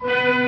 Música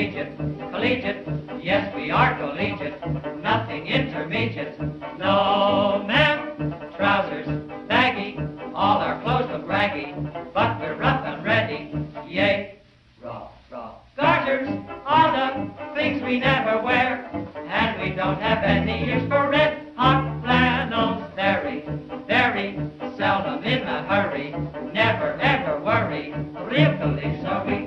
Collegiate, collegiate, yes, we are collegiate. Nothing intermediate. No, ma'am. Trousers, baggy, all our clothes look raggy, but we're rough and ready. Yay, raw, raw. Garters, all the things we never wear, and we don't have any use for red hot flannels. Very, very seldom in a hurry. Never ever worry. Real calypso we.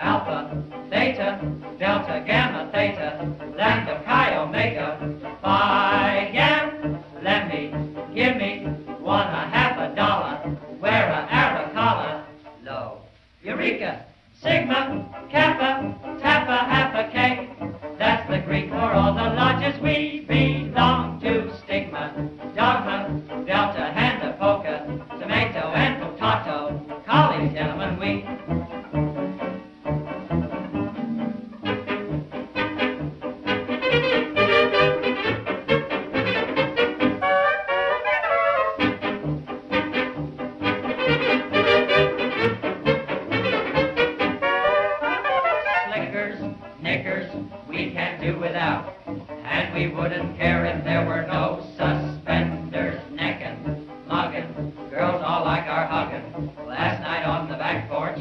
Alpha, Theta, Delta, Gamma, Theta, Lambda, Chi, Omega, Phi, Yam, let me, give me, one a half a dollar, wear a Aracala, low, Eureka, Sigma, Kappa, Tappa, half a K, that's the Greek for all the Snickers, we can't do without. And we wouldn't care if there were no suspenders. Neckin', muggin', girls all like our huggin'. Last night on the back porch,